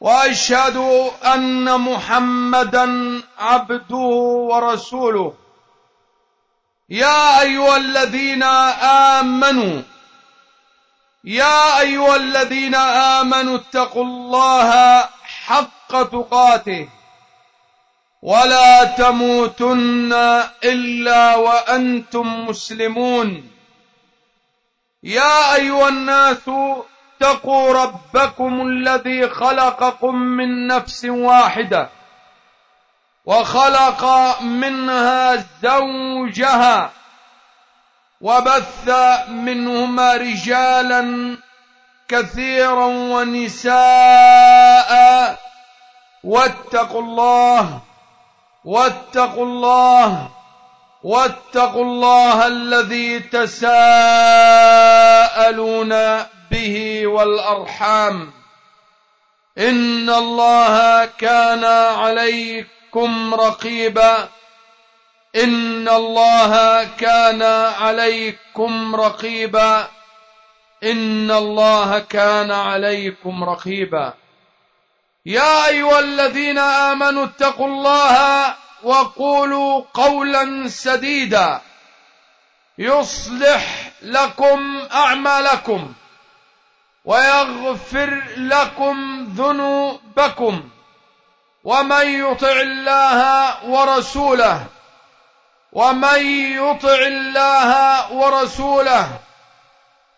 وأشهد أن محمدا عبده ورسوله. يا أيها الذين آمنوا يا أيها الذين آمنوا اتقوا الله حق تقاته. ولا تموتن إلا وأنتم مسلمون. يا أيها الناس اتقوا ربكم الذي خلقكم من نفس واحدة وخلق منها زوجها وبث منهما رجالا كثيرا ونساء واتقوا الله واتقوا الله واتقوا الله الذي تساءلون به والأرحام. إن الله كان عليكم رقيبا. إن الله كان عليكم رقيبا. إن الله كان عليكم رقيبا. يا أيها الذين آمنوا اتقوا الله وقولوا قولا سديدا. يصلح لكم أعمالكم. ويغفر لكم ذنوبكم ومن يطع الله ورسوله ومن يطع الله ورسوله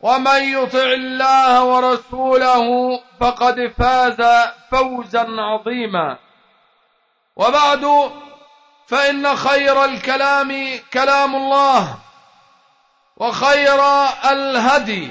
ومن يطع الله ورسوله فقد فاز فوزا عظيما وبعد فإن خير الكلام كلام الله وخير الهدي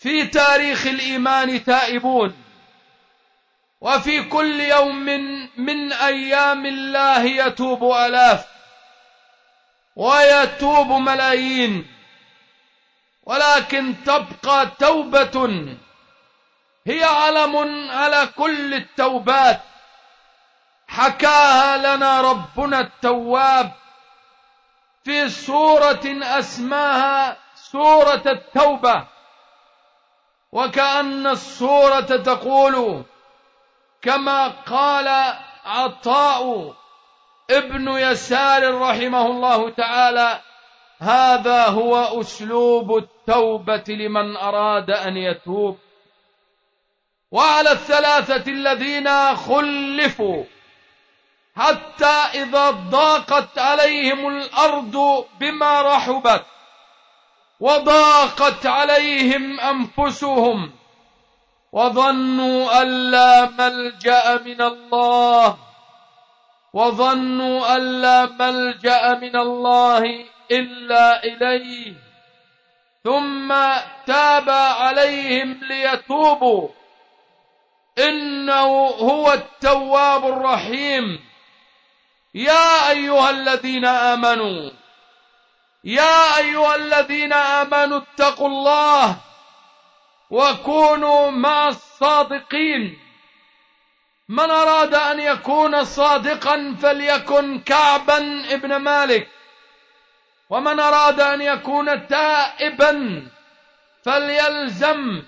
في تاريخ الإيمان تائبون وفي كل يوم من أيام الله يتوب ألاف ويتوب ملايين. ولكن تبقى توبة هي علم على كل التوبات. حكاها لنا ربنا التواب في سورة أسماها سورة التوبة. وكأن السورة تقول كما قال عطاء ابن يسار رحمه الله تعالى هذا هو أسلوب التوبة لمن أراد أن يتوب. وعلى الثلاثة الذين خلفوا حتى إذا ضاقت عليهم الأرض بما رحبت وضاقت عليهم أنفسهم وظنوا أن لا ملجأ من الله وظنوا أن لا ملجأ من الله إلا إليه ثم تاب عليهم ليتوبوا إنه هو التواب الرحيم يا أيها الذين آمنوا يا أيها الذين آمنوا اتقوا الله وكونوا مع الصادقين. من أراد أن يكون صادقا فليكن كعبا ابن مالك. ومن أراد أن يكون تائبا فليلزم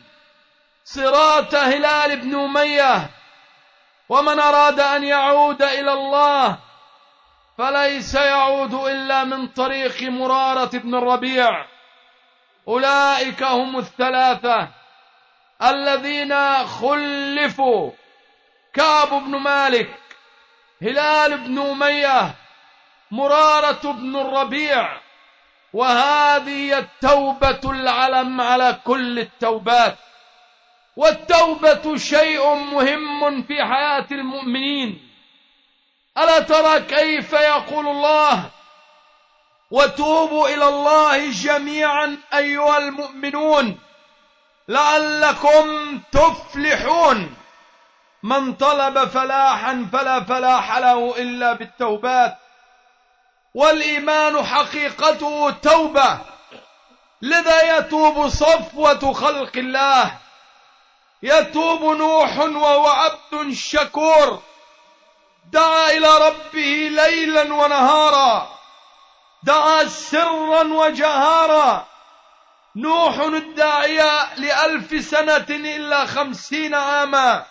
صراط هلال بن أمية. ومن أراد أن يعود إلى الله فليس يعود إلا من طريق مرارة بن الربيع أولئك هم الثلاثة الذين خلفوا كعب بن مالك هلال بن أمية مرارة بن الربيع وهذه التوبة العلم على كل التوبات. والتوبة شيء مهم في حياة المؤمنين. ألا ترى كيف يقول الله؟ وتوبوا إلى الله جميعا أيها المؤمنون لعلكم تفلحون. من طلب فلاحا فلا فلاح له إلا بالتوبات والإيمان حقيقته توبة. لذا يتوب صفوة خلق الله. يتوب نوح وهو عبد شكور. دعا إلى ربه ليلا ونهارا. دعا سرا وجهارا. نوح الداعية لألف سنة إلا خمسين عاما.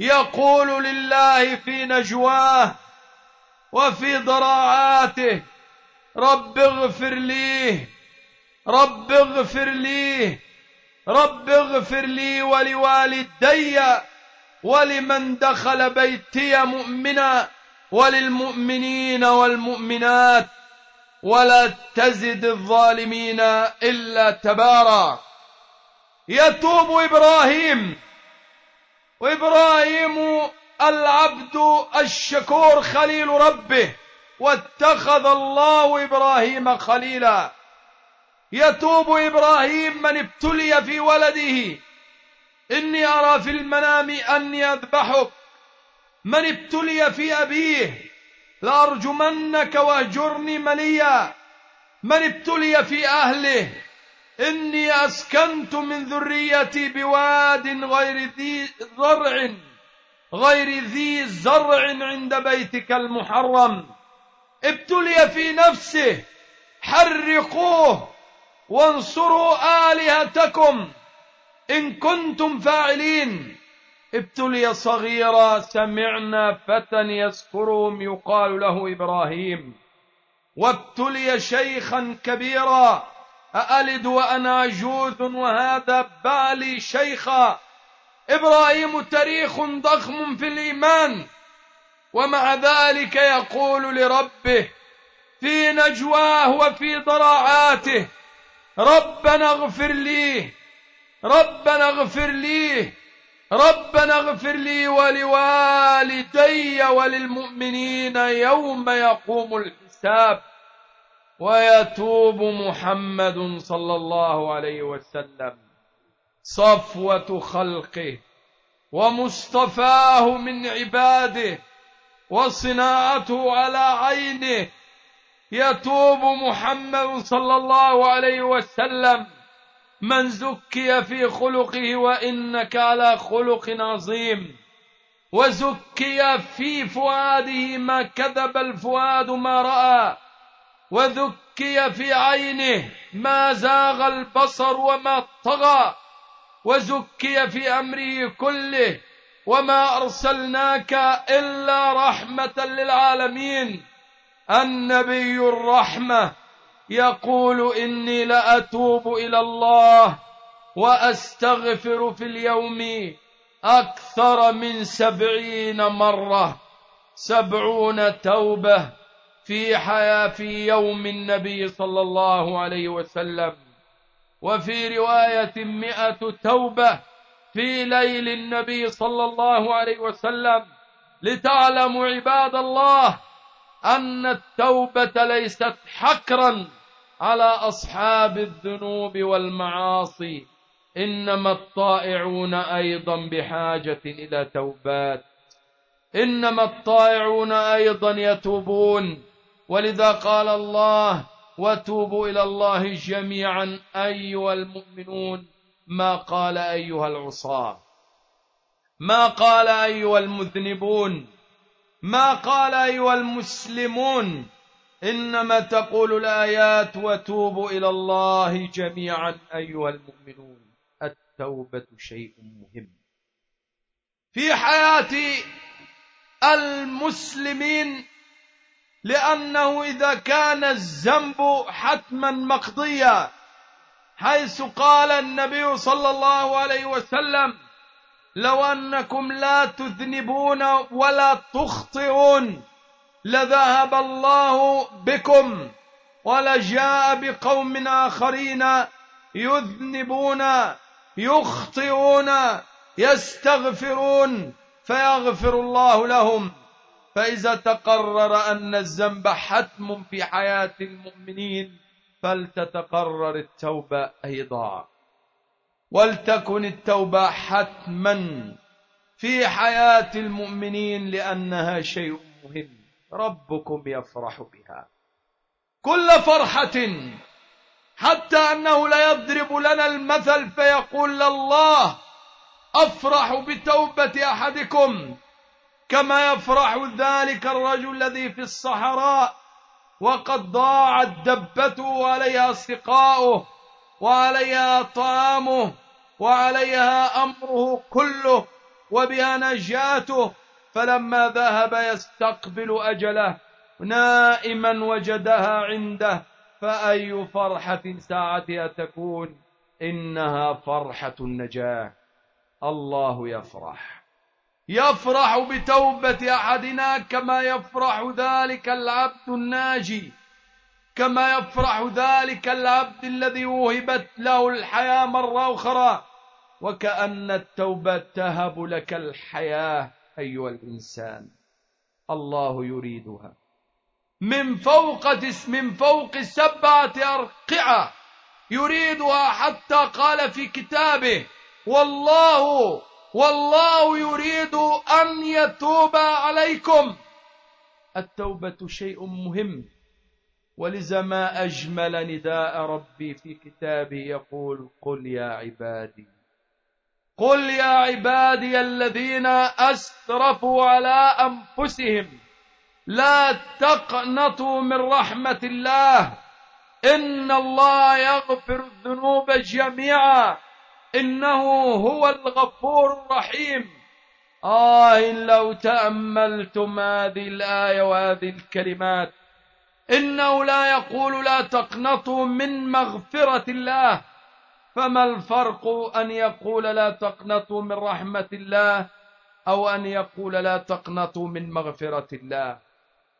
يقول لله في نجواه وفي ضراعاته رب اغفر لي رب اغفر لي رب اغفر لي ولوالدي. ولمن دخل بيتي مؤمنا وللمؤمنين والمؤمنات ولا تزد الظالمين إلا تبارا. يتوب إبراهيم. وإبراهيم العبد الشكور خليل ربه واتخذ الله إبراهيم خليلا. يتوب إبراهيم من ابتلي في ولده إني أرى في المنام أني أذبحك. من ابتلي في أبيه لأرجمنك واهجرني مليا. من ابتلي في أهله إني أسكنت من ذريتي بواد غير ذي زرع غير ذي زرع عند بيتك المحرم. ابتلي في نفسه حرقوه وانصروا آلهتكم. إن كنتم فاعلين. ابتلي صغيرا سمعنا فتى يذكرهم يقال له إبراهيم. وابتلي شيخا كبيرا. أألد وأنا عجوز وهذا بالي شيخا. إبراهيم تاريخ ضخم في الإيمان. ومع ذلك يقول لربه في نجواه وفي ضراعاته ربنا اغفر لي. ربنا اغفر لي. ربنا اغفر لي ولوالدي وللمؤمنين يوم يقوم الحساب ويتوب محمد صلى الله عليه وسلم. صفوة خلقه ومصطفاه من عباده وصناعته على عينه. يتوب محمد صلى الله عليه وسلم. من زكي في خلقه وإنك على خلق عظيم. وزكي في فؤاده ما كذب الفؤاد ما رأى. وذكي في عينه ما زاغ البصر وما طغى. وزكي في أمره كله وما أرسلناك إلا رحمة للعالمين. النبي الرحمة. يقول إني لأتوب إلى الله وأستغفر في اليوم أكثر من سبعين مرة. سبعون توبة في حياة في يوم النبي صلى الله عليه وسلم. وفي رواية مئة توبة في ليل النبي صلى الله عليه وسلم. لتعلموا عباد الله أن التوبة ليست حكرا على أصحاب الذنوب والمعاصي إنما الطائعون أيضا بحاجة إلى توبات. إنما الطائعون أيضا يتوبون. ولذا قال الله وتوبوا إلى الله جميعا أيها المؤمنون. ما قال أيها العصاة. ما قال أيها المذنبون. ما قال أيها المسلمون. إنما تقول الآيات وتوبوا إلى الله جميعا أيها المؤمنون التوبة شيء مهم. في حياة المسلمين لأنه إذا كان الذنب حتما مقضيا حيث قال النبي صلى الله عليه وسلم لو أنكم لا تذنبون ولا تخطئون لذهب الله بكم ولجاء بقوم آخرين يذنبون يخطئون يستغفرون فيغفر الله لهم. فإذا تقرر أن الذنب حتم في حياة المؤمنين فلتتقرر التوبة أيضا. ولتكن التوبة حتما في حياة المؤمنين لأنها شيء مهم. ربكم يفرح بها. كل فرحة حتى أنه لا يضرب لنا المثل فيقول الله أفرح بتوبة أحدكم كما يفرح ذلك الرجل الذي في الصحراء وقد ضاعت دبته وعليها سقاؤه وعليها طعامه وعليها أمره كله وبها نجاته فلما ذهب يستقبل أجله نائما وجدها عنده فأي فرحة ساعتها تكون إنها فرحة النجاة. الله يفرح. يفرح بتوبة أحدنا كما يفرح ذلك العبد الناجي. كما يفرح ذلك العبد الذي وهبت له الحياة مرة أخرى. وكأن التوبة تهب لك الحياة. أيها الإنسان الله يريدها. من فوق من فوق سبعة أرقعة يريدها حتى قال في كتابه والله والله يريد أن يتوب عليكم. التوبة شيء مهم ولذا ما أجمل نداء ربي في كتابه يقول قل يا عبادي قل يا عبادي الذين أسرفوا على أنفسهم لا تقنطوا من رحمة الله إن الله يغفر الذنوب جميعا إنه هو الغفور الرحيم آه لو تأملتم هذه الآية وهذه الكلمات إنه لا يقول لا تقنطوا من مغفرة الله فما الفرق أن يقول لا تقنطوا من رحمة الله أو أن يقول لا تقنطوا من مغفرة الله؟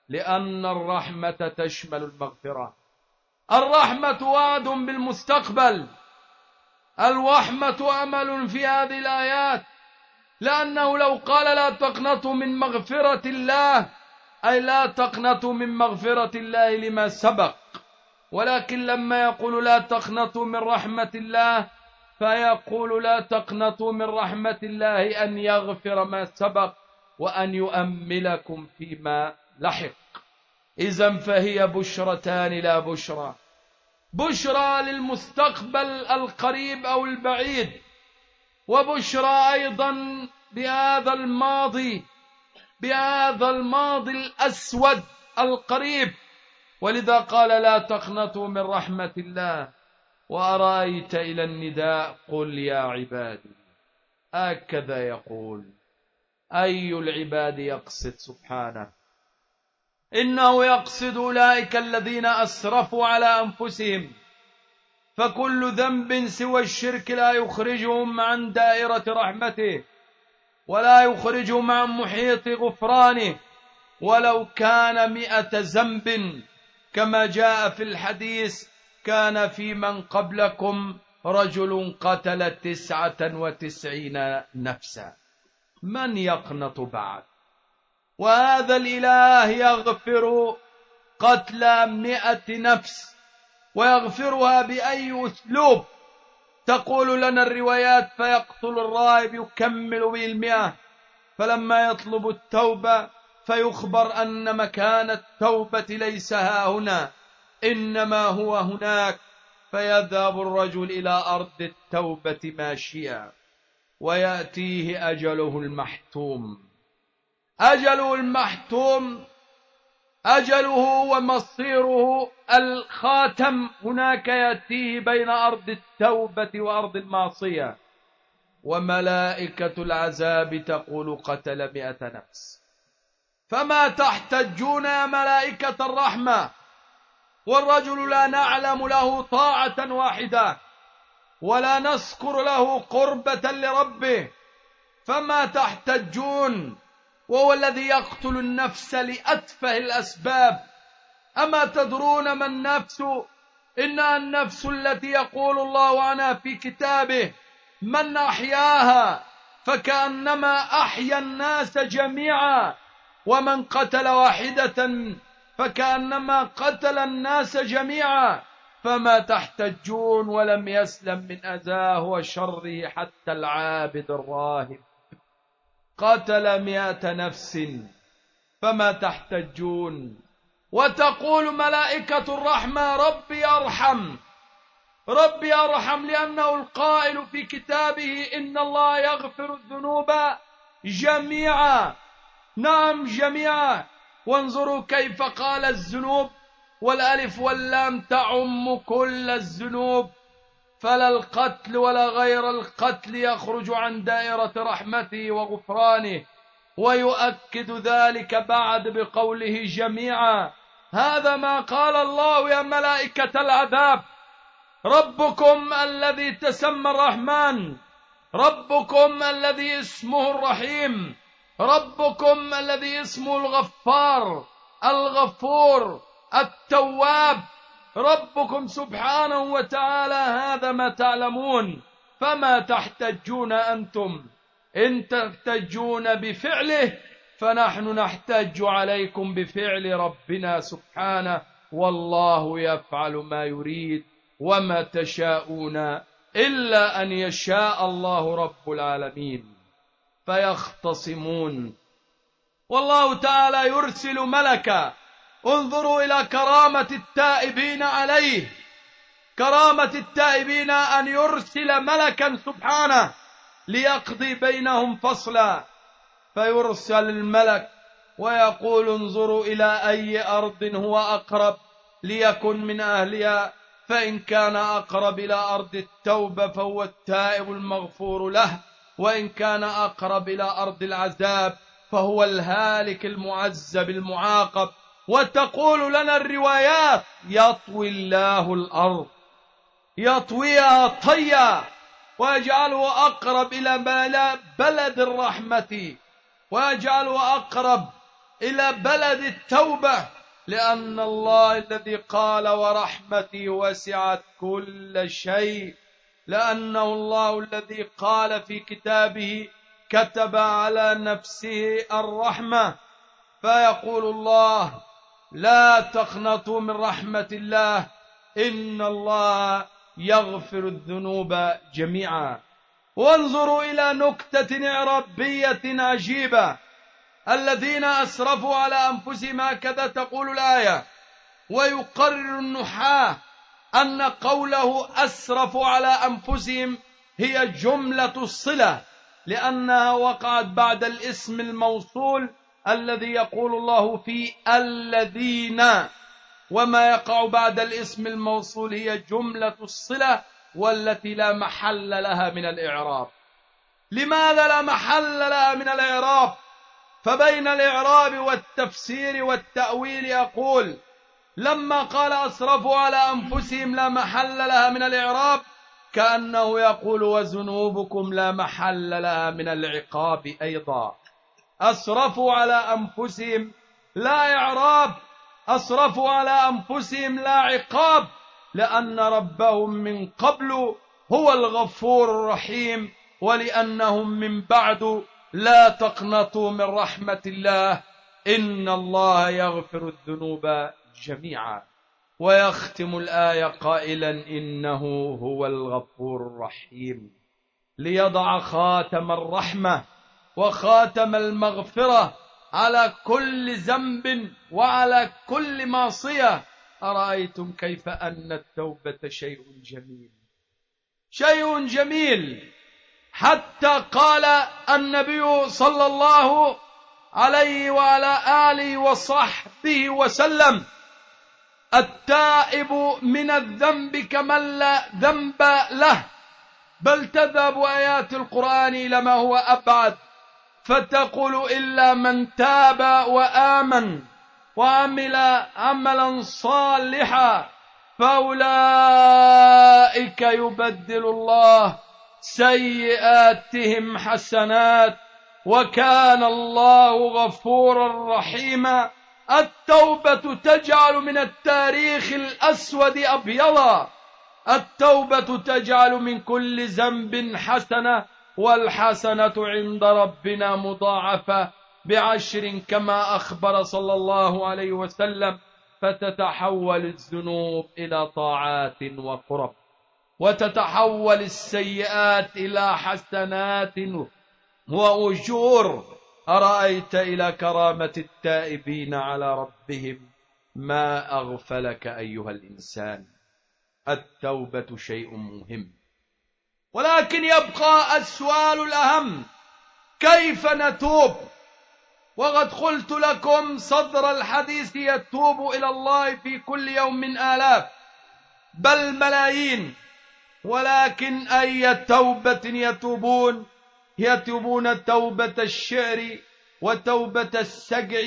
لأن الرحمة تشمل المغفرة. الرحمة وعد بالمستقبل. الوحمة أمل في هذه الآيات. لأنه لو قال لا تقنطوا من مغفرة الله أي لا تقنطوا من مغفرة الله لما سبق. ولكن لما يقول لا تقنطوا من رحمة الله فيقول لا تقنطوا من رحمة الله أن يغفر ما سبق وأن يؤملكم فيما لحق. إذا فهي بشرتان لا بشرى. بشرى للمستقبل القريب أو البعيد وبشرى أيضا بهذا الماضي بهذا الماضي الأسود القريب. ولذا قال لا تقنطوا من رحمة الله. وأرأيت إلى النداء؟ قل يا عبادي. هكذا يقول. أي العباد يقصد سبحانه؟ إنه يقصد أولئك الذين أسرفوا على أنفسهم. فكل ذنب سوى الشرك لا يخرجهم عن دائرة رحمته ولا يخرجهم عن محيط غفرانه. ولو كان مئة ذنب كما جاء في الحديث كان في من قبلكم رجل قتل تسعة وتسعين نفسا. من يقنط بعد؟ وهذا الإله يغفر قتل مئة نفس ويغفرها بأي أسلوب؟ تقول لنا الروايات فيقتل الراهب يكمل به المئة فلما يطلب التوبة فيخبر أن مكان التوبة ليس ها هنا إنما هو هناك فيذهب الرجل إلى أرض التوبة ماشيا ويأتيه أجله المحتوم. أجله المحتوم أجله ومصيره الخاتم. هناك يأتيه بين أرض التوبة وأرض المعصية وملائكة العذاب تقول قتل مئة نفس. فما تحتجون يا ملائكة الرحمة. والرجل لا نعلم له طاعة واحدة ولا نذكر له قربة لربه. فما تحتجون وهو الذي يقتل النفس لأتفه الأسباب. أما تدرون ما النفس؟ إنها النفس التي يقول الله عنها في كتابه من أحياها فكأنما أحيا الناس جميعا. ومن قتل واحدة فكأنما قتل الناس جميعا فما تحتجون ولم يسلم من أذاه وشره حتى العابد الراهب. قتل مئة نفس فما تحتجون وتقول ملائكة الرحمة ربي أرحم ربي أرحم لأنه القائل في كتابه إن الله يغفر الذنوب جميعا. نعم جميعا. وانظروا كيف قال الذنوب. والألف واللام تعم كل الذنوب. فلا القتل ولا غير القتل يخرج عن دائرة رحمته وغفرانه. ويؤكد ذلك بعد بقوله جميعا. هذا ما قال الله يا ملائكة العذاب. ربكم الذي تسمى الرحمن. ربكم الذي اسمه الرحيم. ربكم الذي اسمه الغفار الغفور التواب. ربكم سبحانه وتعالى هذا ما تعلمون. فما تحتجون أنتم؟ إن تحتجون بفعله فنحن نحتج عليكم بفعل ربنا سبحانه. والله يفعل ما يريد وما تشاءون إلا أن يشاء الله رب العالمين. فيختصمون. والله تعالى يرسل ملكا. انظروا إلى كرامة التائبين عليه. كرامة التائبين أن يرسل ملكا سبحانه ليقضي بينهم فصلا. فيرسل الملك ويقول انظروا إلى أي أرض هو أقرب ليكن من أهلها. فإن كان أقرب إلى أرض التوبة فهو التائب المغفور له. وإن كان أقرب إلى أرض العذاب فهو الهالك المعذب المعاقب. وتقول لنا الروايات يطوي الله الأرض. يطويها طيا. ويجعله أقرب إلى بلد الرحمة. ويجعله أقرب إلى بلد التوبة. لأن الله الذي قال ورحمتي وسعت كل شيء. لأنه الله الذي قال في كتابه كتب على نفسه الرحمة. فيقول الله لا تقنطوا من رحمة الله إن الله يغفر الذنوب جميعا. وانظروا إلى نكتة إعرابية عجيبة. الذين أسرفوا على أنفسهم هكذا تقول الآية. ويقرر النحاة أن قوله أسرفوا على أنفسهم هي جملة الصلة لأنها وقعت بعد الاسم الموصول الذي يقول الله في الذين. وما يقع بعد الاسم الموصول هي جملة الصلة والتي لا محل لها من الإعراب. لماذا لا محل لها من الإعراب؟ فبين الإعراب والتفسير والتأويل يقول لما قال أسرفوا على أنفسهم لا محل لها من الإعراب كأنه يقول وذنوبكم لا محل لها من العقاب أيضا. أسرفوا على أنفسهم لا إعراب أسرفوا على أنفسهم لا عقاب لأن ربهم من قبل هو الغفور الرحيم ولأنهم من بعد لا تقنطوا من رحمة الله. إن الله يغفر الذنوب. جميعا. ويختم الآية قائلا إنه هو الغفور الرحيم. ليضع خاتم الرحمة وخاتم المغفرة على كل ذنب وعلى كل معصية. أرأيتم كيف أن التوبة شيء جميل؟ شيء جميل. حتى قال النبي صلى الله عليه وعلى آله وصحبه وسلم التائب من الذنب كمن لا ذنب له. بل تذهب آيات القرآن إلى ما هو أبعد. فتقول إلا من تاب وآمن وعمل عملا صالحا فأولئك يبدل الله سيئاتهم حسنات. وكان الله غفورا رحيما. التوبة تجعل من التاريخ الأسود أبيضا. التوبة تجعل من كل ذنب حسنة والحسنة عند ربنا مضاعفة بعشر كما أخبر صلى الله عليه وسلم فتتحول الذنوب إلى طاعات وقرب وتتحول السيئات إلى حسنات وأجور. أرأيت إلى كرامة التائبين على ربهم؟ ما أغفلك أيها الإنسان. التوبة شيء مهم. ولكن يبقى السؤال الأهم. كيف نتوب؟ وقد قلت لكم صدر الحديث يتوب إلى الله في كل يوم من آلاف. بل ملايين. ولكن أي توبة يتوبون؟ يتوبون توبة الشعر وتوبة السجع.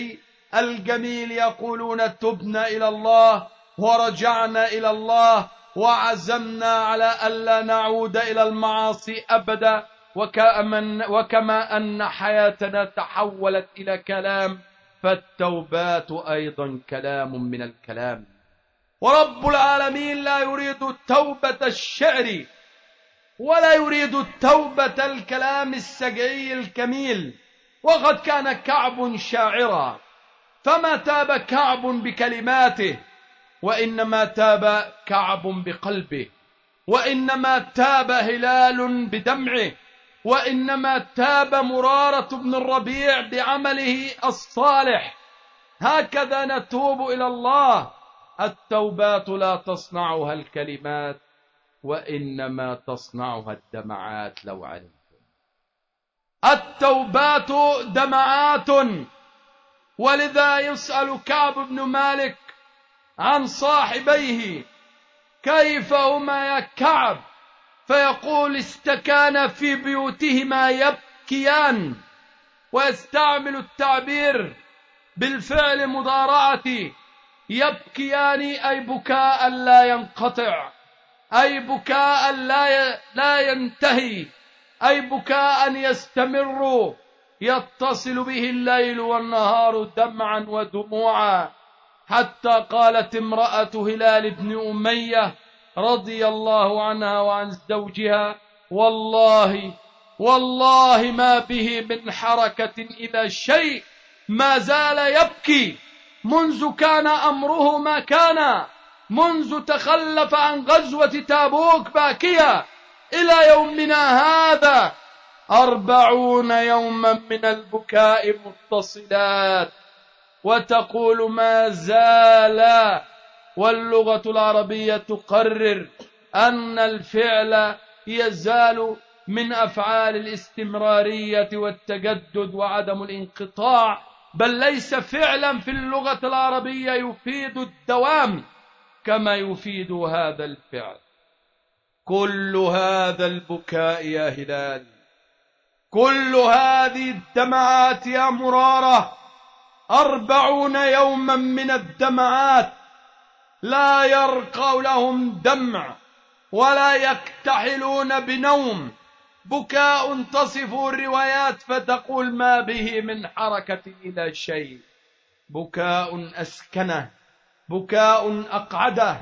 الجميل يقولون تبنا إلى الله ورجعنا إلى الله وعزمنا على ألا نعود إلى المعاصي أبدا. وكما, أن حياتنا تحولت إلى كلام فالتوبات أيضا كلام من الكلام. ورب العالمين لا يريد توبة الشعر ولا يريد التوبة الكلام السجعي الكميل. وقد كان كعب شاعرا. فما تاب كعب بكلماته وإنما تاب كعب بقلبه. وإنما تاب هلال بدمعه. وإنما تاب مرارة بن الربيع بعمله الصالح. هكذا نتوب إلى الله. التوبات لا تصنعها الكلمات. وإنما تصنعها الدمعات لو علمتم. التوبات دمعات. ولذا يسأل كعب بن مالك عن صاحبيه كيف هما يا كعب؟ فيقول استكان في بيوتهما يبكيان ويستعمل التعبير بالفعل مضارعة يبكيان أي بكاء لا ينقطع. أي بكاء لا لا ينتهي أي بكاء يستمر يتصل به الليل والنهار دمعا ودموعا. حتى قالت امرأة هلال بن أمية رضي الله عنها وعن زوجها والله والله ما به من حركة إلى شيء ما زال يبكي منذ كان أمره ما كان. منذ تخلف عن غزوة تابوك باكيا إلى يومنا هذا أربعون يوما من البكاء متصلات وتقول ما زال واللغة العربية تقرر أن الفعل يزال من أفعال الاستمرارية والتجدد وعدم الانقطاع بل ليس فعلا في اللغة العربية يفيد الدوام. كما يفيد هذا الفعل. كل هذا البكاء يا هلال. كل هذه الدمعات يا مرارة. أربعون يوما من الدمعات لا يرقى لهم دمع ولا يكتحلون بنوم. بكاء تصف الروايات فتقول ما به من حركة إلى شيء. بكاء أسكنه. بكاء أقعده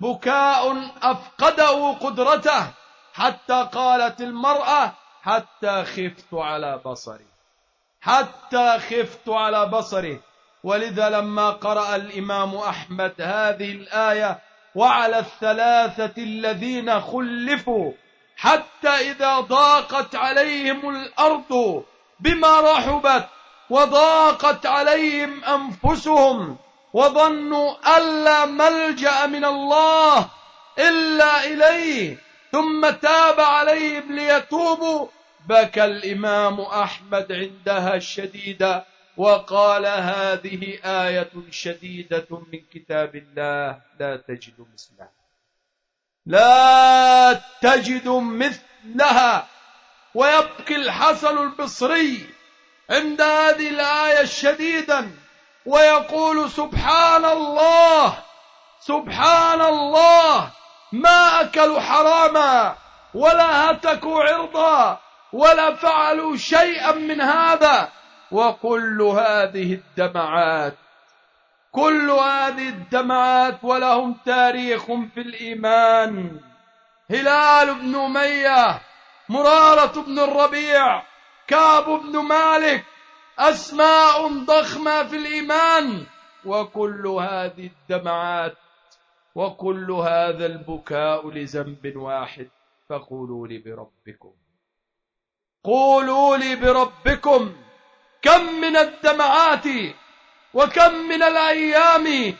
بكاء أفقده قدرته حتى قالت المرأة حتى خفت على بصري حتى خفت على بصره ولذا لما قرأ الإمام أحمد هذه الآية وعلى الثلاثة الذين خلفوا حتى إذا ضاقت عليهم الأرض بما رحبت وضاقت عليهم أنفسهم وظنوا ألا ملجأ من الله إلا إليه ثم تاب عليهم ليتوبوا بكى الإمام أحمد عندها شديدا وقال هذه آية شديدة من كتاب الله لا تجد مثلها. لا تجد مثلها. ويبكي الحسن البصري عند هذه الآية شديدا. ويقول سبحان الله سبحان الله ما أكلوا حراما ولا هتكوا عرضا ولا فعلوا شيئا من هذا. وكل هذه الدمعات كل هذه الدمعات ولهم تاريخ في الإيمان. هلال بن أمية مرارة بن الربيع كعب بن مالك أسماء ضخمة في الإيمان وكل هذه الدمعات وكل هذا البكاء لذنب واحد فقولوا لي بربكم. قولوا لي بربكم كم من الدمعات وكم من الأيام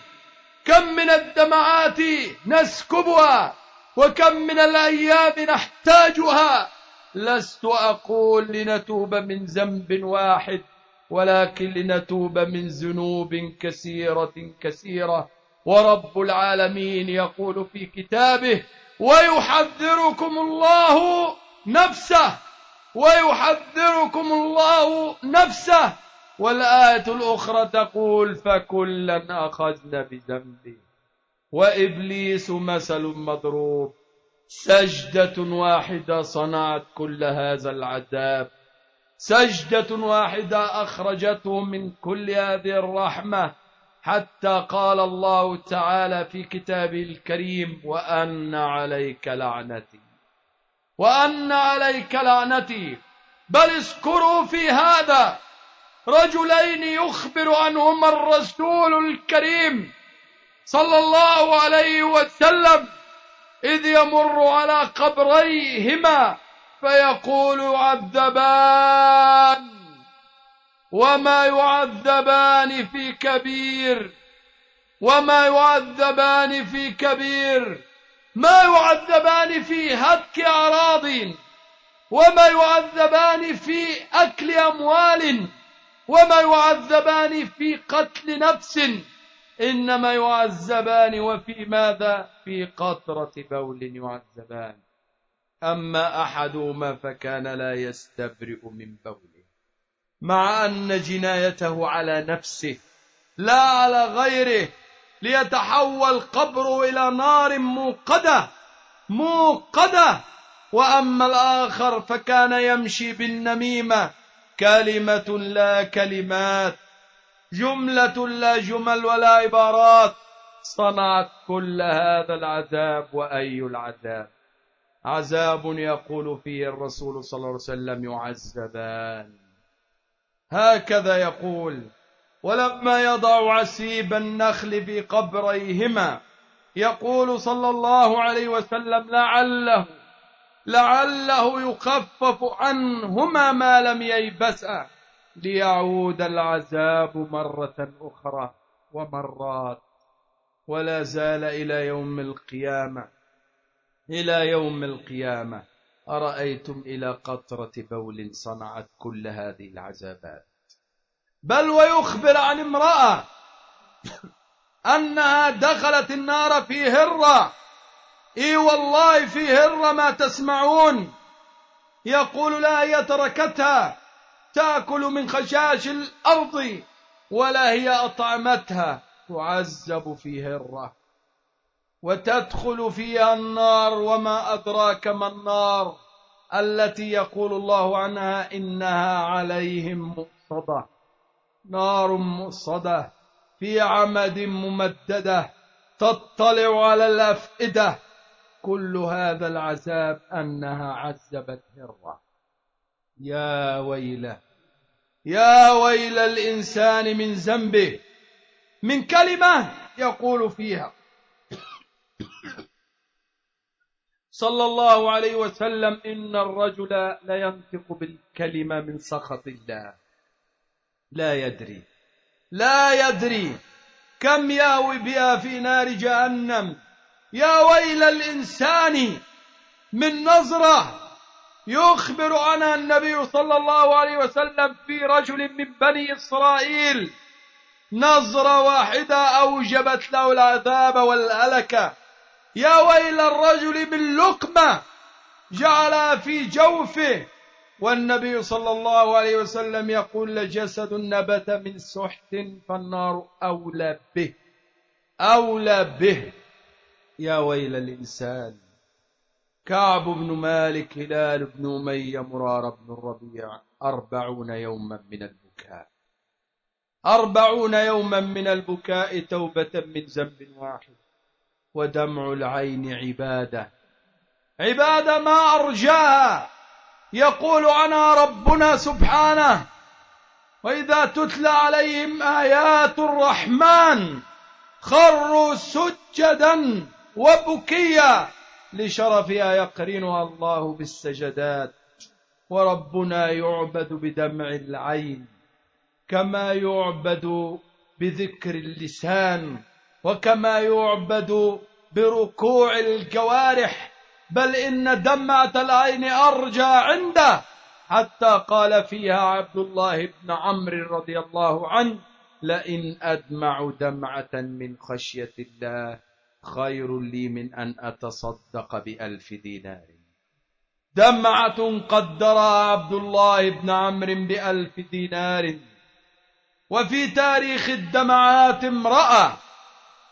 كم من الدمعات نسكبها وكم من الأيام نحتاجها لست أقول لنتوب من ذنب واحد ولكن لنتوب من ذنوب كثيرة كثيرة. ورب العالمين يقول في كتابه ويحذركم الله نفسه ويحذركم الله نفسه. والآية الأخرى تقول فكلا أخذنا بذنبه وإبليس مثل مضروب. سجدة واحدة صنعت كل هذا العذاب. سجدة واحدة أخرجته من كل هذه الرحمة حتى قال الله تعالى في كتابه الكريم وأن عليك لعنتي. وأن عليك لعنتي. بل اذكروا في هذا رجلين يخبر عنهما الرسول الكريم صلى الله عليه وسلم إذ يمر على قبريهما فيقول يعذبان وما يعذبان في كبير. وما يعذبان في كبير. ما يعذبان في هتك أراض. وما يعذبان في أكل أموال. وما يعذبان في قتل نفس. إنما يعذبان وفي ماذا؟ في قطرة بول يعذبان. أما أحدهما فكان لا يستبرئ من بوله مع أن جنايته على نفسه لا على غيره ليتحول قبره إلى نار موقدة موقدة. وأما الآخر فكان يمشي بالنميمة كلمة لا كلمات جملة لا جمل ولا عبارات. صنعت كل هذا العذاب وأي العذاب؟ عذاب يقول فيه الرسول صلى الله عليه وسلم يعذبان. هكذا يقول ولما يضع عسيب النخل في قبريهما يقول صلى الله عليه وسلم لعله لعله يخفف عنهما ما لم ييبسا ليعود العذاب مرة أخرى ومرات ولا زال إلى يوم القيامة. إلى يوم القيامة. أرأيتم إلى قطرة بول صنعت كل هذه العذابات بل ويخبر عن امرأة أنها دخلت النار في هرة. إي والله في هرة ما تسمعون. يقول لا هي تركتها تأكل من خشاش الأرض ولا هي أطعمتها. تعذب في هرة. وتدخل فيها النار وما أدراك ما النار التي يقول الله عنها إنها عليهم مؤصدة. نار مؤصدة في عمد ممددة تطلع على الأفئدة. كل هذا العذاب أنها عذبت هرة. يا ويله يا ويل الإنسان من ذنبه من كلمة يقول فيها صلى الله عليه وسلم إن الرجل لينطق بالكلمة من سخط الله. لا يدري. لا يدري. كم ياوي بها في نار جهنم. يا ويل الإنسان من نظرة يخبر عنها النبي صلى الله عليه وسلم في رجل من بني إسرائيل. نظرة واحدة أوجبت له العذاب والهلكة يا ويل الرجل من لقمة جعلها في جوفه. والنبي صلى الله عليه وسلم يقول لجسد نبت من سحت فالنار أولى به. أولى به. يا ويل الإنسان. كعب بن مالك هلال بن أمية مرار بن الربيع أربعون يوما من البكاء. أربعون يوما من البكاء توبة من ذنب واحد. ودمع العين عبادة. عبادة ما أرجاها. يقول عنها ربنا سبحانه وإذا تتلى عليهم آيات الرحمن خروا سجدا وبكيا لشرفها يقرنها الله بالسجدات. وربنا يعبد بدمع العين كما يعبد بذكر اللسان. وكما يعبد بركوع الجوارح بل إن دمعة العين أرجى عنده. حتى قال فيها عبد الله بن عمرو رضي الله عنه لئن أدمع دمعة من خشية الله خير لي من أن أتصدق بألف دينار. دمعة قدرها عبد الله بن عمرو بألف دينار. وفي تاريخ الدمعات امرأة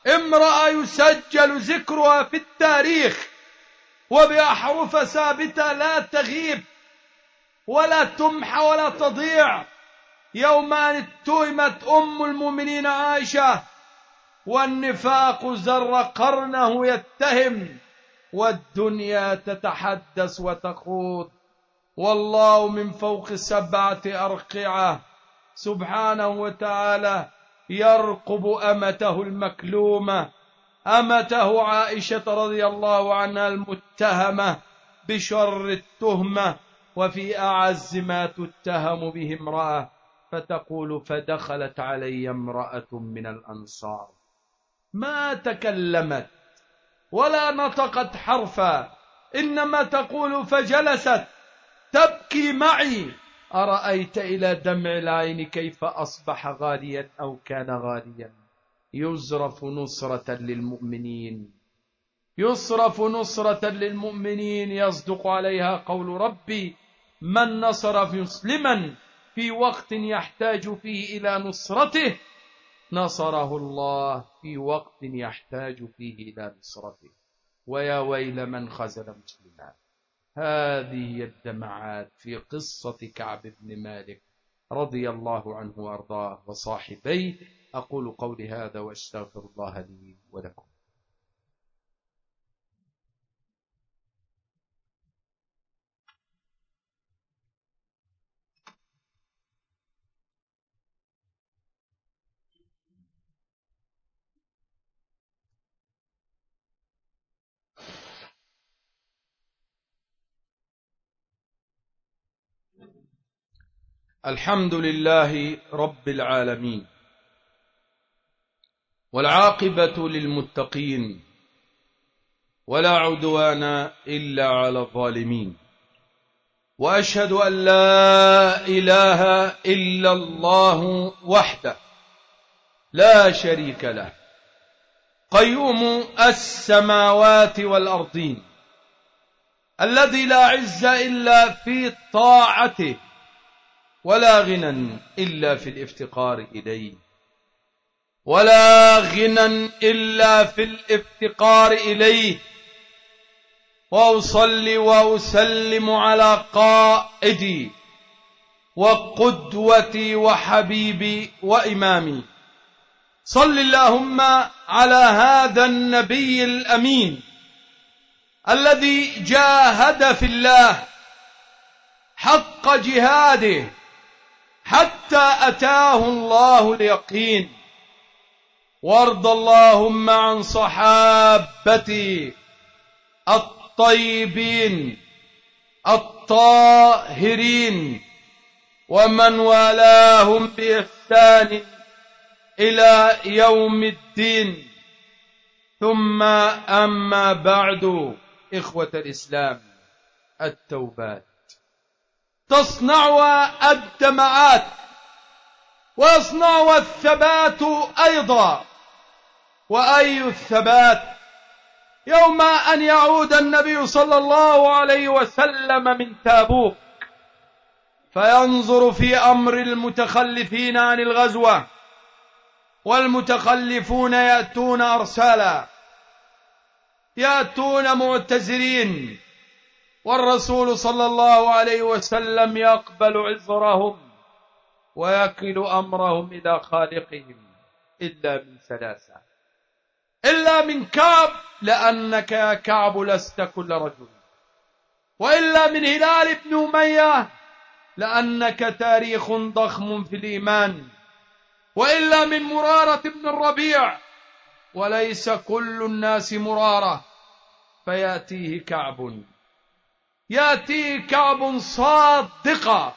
امرأة يسجل ذكرها في التاريخ وبأحرف ثابتة لا تغيب ولا تمحى ولا تضيع. يوم أن اتهمت أم المؤمنين عائشة والنفاق زر قرنه يتهم والدنيا تتحدث وتخوض. والله من فوق سبعة أرقعة. سبحانه وتعالى يرقب أمته المكلومة أمته عائشة رضي الله عنها المتهمة بشر التهمة وفي أعز ما تتهم به امرأة فتقول فدخلت علي امرأة من الأنصار. ما تكلمت ولا نطقت حرفا إنما تقول فجلست تبكي معي. أرأيت إلى دمع العين كيف أصبح غاليا أو كان غاليا؟ يزرف نصرة للمؤمنين. يصرف نصرة للمؤمنين يصدق عليها قول ربي من نصر مسلما في وقت يحتاج فيه إلى نصرته نصره الله في وقت يحتاج فيه إلى نصرته. ويا ويل من خزل مسلما. هذه الدمعات في قصة كعب بن مالك رضي الله عنه وأرضاه وصاحبيه. أقول قولي هذا وأستغفر الله لي ولكم. الحمد لله رب العالمين والعاقبة للمتقين ولا عدوان إلا على الظالمين وأشهد أن لا إله إلا الله وحده لا شريك له قيوم السماوات والأرضين الذي لا عز إلا في طاعته ولا غنى إلا في الافتقار إليه. ولا غنى إلا في الافتقار إليه. وأصلي وأسلم على قائدي وقدوتي وحبيبي وإمامي. صل اللهم على هذا النبي الأمين الذي جاهد في الله حق جهاده حتى أتاه الله اليقين. وارض اللهم عن صحابتي الطيبين الطاهرين ومن والاهم بإحسان إلى يوم الدين. ثم أما بعد إخوة الإسلام التوبات. تصنعها الدمعات ويصنعها الثبات أيضا. وأي الثبات؟ يوم أن يعود النبي صلى الله عليه وسلم من تابوك فينظر في أمر المتخلفين عن الغزوة والمتخلفون يأتون أرسالا يأتون معتزرين والرسول صلى الله عليه وسلم يقبل عذرهم ويكل أمرهم إلى خالقهم إلا من ثلاثة. إلا من كعب لأنك يا كعب لست كل رجل. وإلا من هلال بن أمية لأنك تاريخ ضخم في الإيمان. وإلا من مرارة بن الربيع وليس كل الناس مرارة فيأتيه كعب. يأتيه كعب صادقا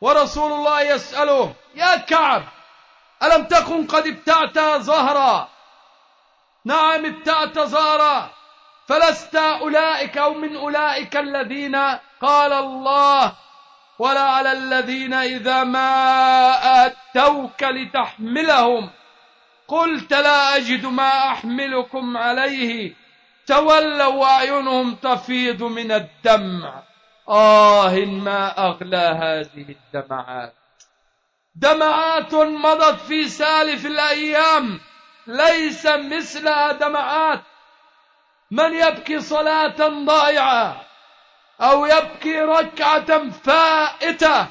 ورسول الله يسأله يا كعب ألم تكن قد ابتعت زهرا? نعم ابتعت زهرا فلست أولئك أو من أولئك الذين قال الله ولا على الذين إذا ما أتوك لتحملهم. قلت لا أجد ما أحملكم عليه تولوا وأعينهم تفيض من الدمع. آه ما أغلى هذه الدمعات. دمعات مضت في سالف الأيام. ليس مثلها دمعات. من يبكي صلاة ضائعة أو يبكي ركعة فائتة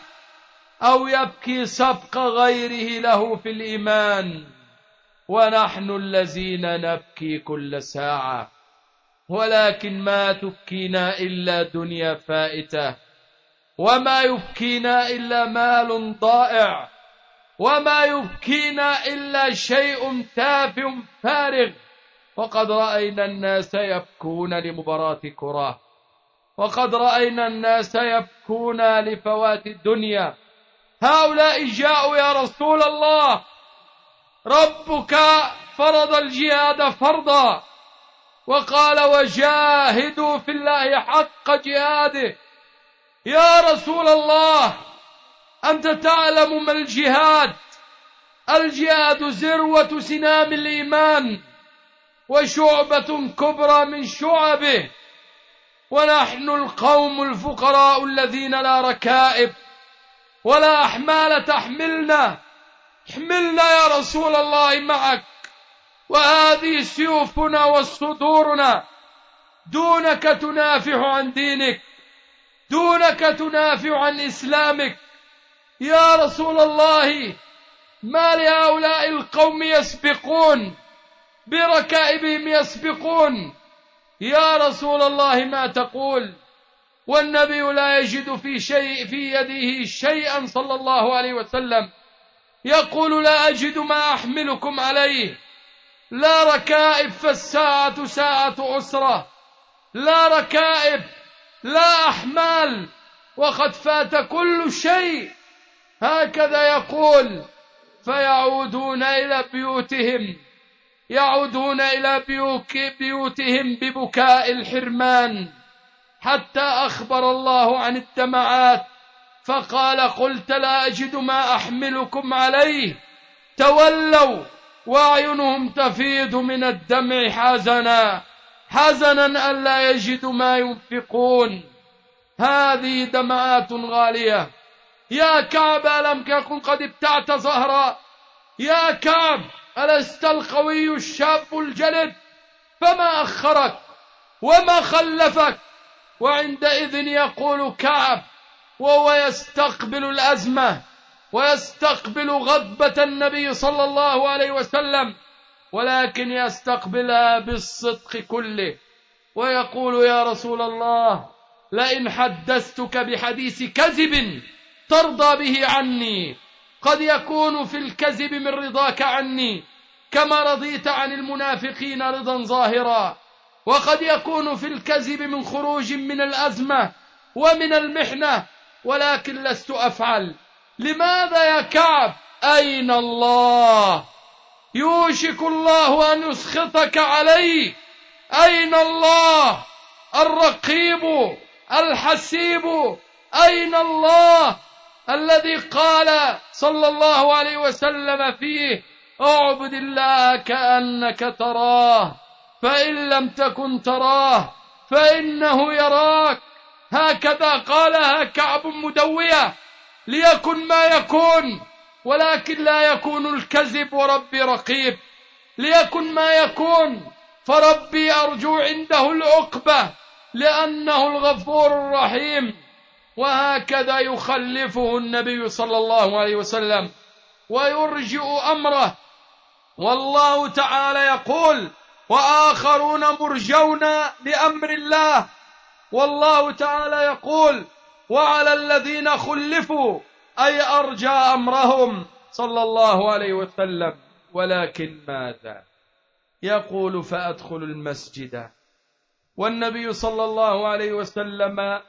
أو يبكي سبق غيره له في الإيمان. ونحن الذين نبكي كل ساعة. ولكن ما تبكينا إلا دنيا فائتة وما يبكينا إلا مال ضائع وما يبكينا إلا شيء تافه فارغ. وقد رأينا الناس يبكون لمباراة كرة وقد رأينا الناس يبكون لفوات الدنيا. هؤلاء جاءوا يا رسول الله ربك فرض الجهاد فرضا. وقال وجاهدوا في الله حق جهاده. يا رسول الله أنت تعلم ما الجهاد؟ الجهاد ذروة سنام الإيمان وشعبة كبرى من شعبه. ونحن القوم الفقراء الذين لا ركائب ولا أحمال تحملنا. احملنا يا رسول الله معك. وهذه سيوفنا وصدورنا. دونك ننافح عن دينك. دونك ننافح عن إسلامك. يا رسول الله ما لهؤلاء القوم يسبقون؟ بركائبهم يسبقون. يا رسول الله ما تقول؟ والنبي لا يجد في شيء في يده شيئا صلى الله عليه وسلم. يقول لا أجد ما أحملكم عليه. لا ركائب فالساعة ساعة أسرة. لا ركائب لا أحمال. وقد فات كل شيء. هكذا يقول فيعودون إلى بيوتهم. يعودون إلى بيوتهم ببكاء الحرمان. حتى أخبر الله عن الدمعات فقال قلت لا أجد ما أحملكم عليه. تولوا. وأعينهم تفيض من الدمع حزنا حزنا ألا يجدوا ما ينفقون. هذه دمعات غالية. يا كعب ألم يكن قد ابتعت زهرا يا كعب ألست القوي الشاب الجلد؟ فما أخرك؟ وما خلفك؟ وعندئذ يقول كعب وهو يستقبل الأزمة. ويستقبل غضبة النبي صلى الله عليه وسلم ولكن يستقبلها بالصدق كله. ويقول يا رسول الله لئن حدثتك بحديث كذب ترضى به عني. قد يكون في الكذب من رضاك عني كما رضيت عن المنافقين رضا ظاهرا. وقد يكون في الكذب من خروج من الأزمة ومن المحنة ولكن لست أفعل. لماذا يا كعب؟ أين الله؟ يوشك الله أن يسخطك عليه. أين الله؟ الرقيب الحسيب. أين الله؟ الذي قال صلى الله عليه وسلم فيه أعبد الله كأنك تراه فإن لم تكن تراه فإنه يراك. هكذا قالها كعب مدوية. ليكن ما يكون ولكن لا يكون الكذب وربي رقيب. ليكن ما يكون فربي أرجو عنده العقبة لأنه الغفور الرحيم. وهكذا يخلفه النبي صلى الله عليه وسلم ويرجئ أمره. والله تعالى يقول وآخرون مرجون لأمر الله. والله تعالى يقول وعلى الذين خلفوا أي أرجى أمرهم صلى الله عليه وسلم. ولكن ماذا؟ يقول فأدخل المسجد. والنبي صلى الله عليه وسلم